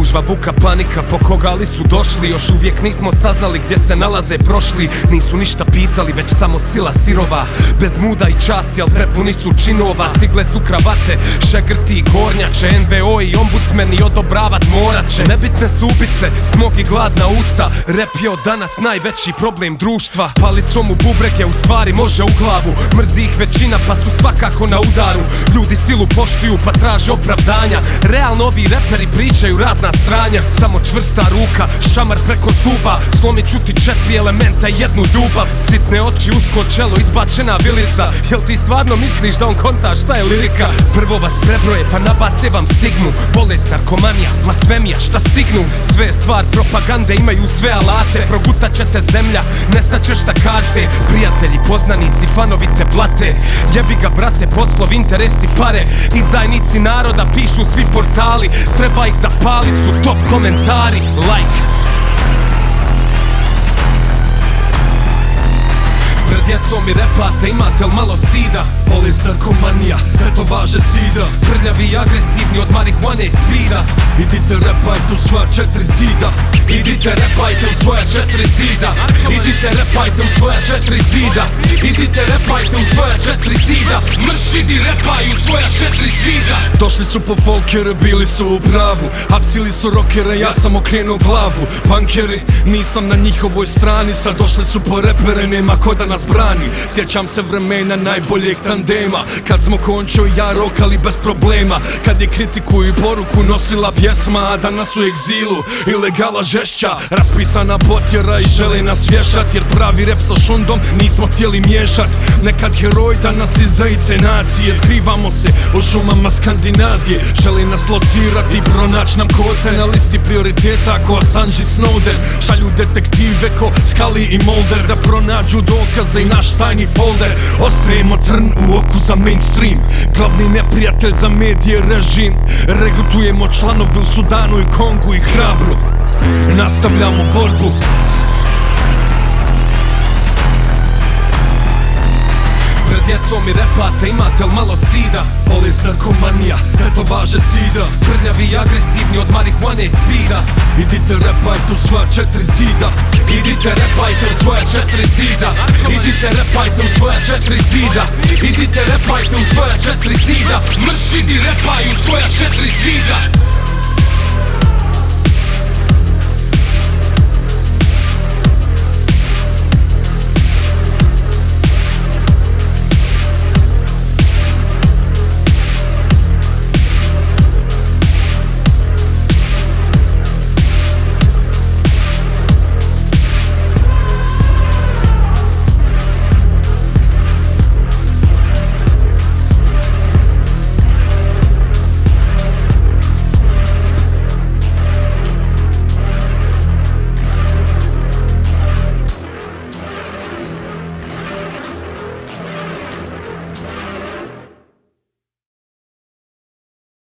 Gužva, buka, panika, po koga li su došli? Još uvijek nismo saznali gdje se nalaze prošli. Nisu ništa pitali, već samo sila sirova. Bez muda i časti, al prepuni su činova. Stigle su kravate, šegrti i gornjače NVO i ombudsmeni odobravat morat će Nebitne su ubice, smog i gladna usta. Rep je od danas najveći problem društva. Palicom u bubrege u stvari može u glavu. Mrzi ih većina pa su svakako na udaru. Ljudi silu poštuju pa traže opravdanja. Realno ovi reperi pričaju razna stranja Samo čvrsta ruka, šamar preko zuba. Slomi čuti četiri elementa i jednu ljubav. Sitne oči, usko čelo, izbačena vilica. Jel ti stvarno misliš da on konta šta je lirika? Prvo vas prebroje pa nabace vam stigmu. Bolest, narkomanija, blasfemija, šta stignu? Sve je stvar propagande, imaju sve alate. Progutat će te zemlja, nestaćeš sa karte. Prijatelji, poznanici, fanovi te blate. Jebi ga brate, poslov, interesi, pare. Izdajnici naroda pišu svi portali Treba ih zapalit su top komentari Like. Pred djecom mi repate, imate li malo stida? Bolest narkomanija, tetovaže sida. Prljavi i agresivni od marihuane i spida. Idite repajte u svoja četiri zida Idite repajte u svoja četiri zida. Idite repajte u svoja četiri zida. Idite repajte u svoja četiri zida. Mrš idi repaj u svoja četiri zida. Došli su po folkere, bili su u pravu. Hapsili su rokere, ja sam okrenuo glavu. Pankeri, nisam na njihovoj strani. Sad došli su po repere, nema ko da nas brani. Sjećam se vremena najboljeg tandema. Kad smo končio ja rokali bez problema. Kad je kritiku i poruku nosila pjesma A danas u egzilu, ilegala žešća Raspisana potjera i žele nas vješat Jer pravi rep sa šundom nismo htjeli miješat. Nekad heroj, danas iz zajice nacije Skrivamo se u šumama Skandinavije. Žele nas locirati i pronać nam kote Na listi prioriteta ko Assange Snowden. Šalju detektive ko Scully i Mulder Da pronađu dokaze i naš tajni folder. Ostrejemo trn u oku za mainstream Glavni neprijatelj za medije režim. Regrutujemo članove u Sudanu i Kongu i hrabro Nastavljamo borbu. Pred djecom mi repate, imate li malo stida? Bolest narkomanija, tetovaže sida. Prljavi i agresivni od marihuane i spida. Idite repajte u svoja četiri zida. Idite repajte u svoja četiri zida. Idite repajte u svoja četiri zida. Idite repajte u svoja četiri zida. Mrš idi repaj u svoja četiri zida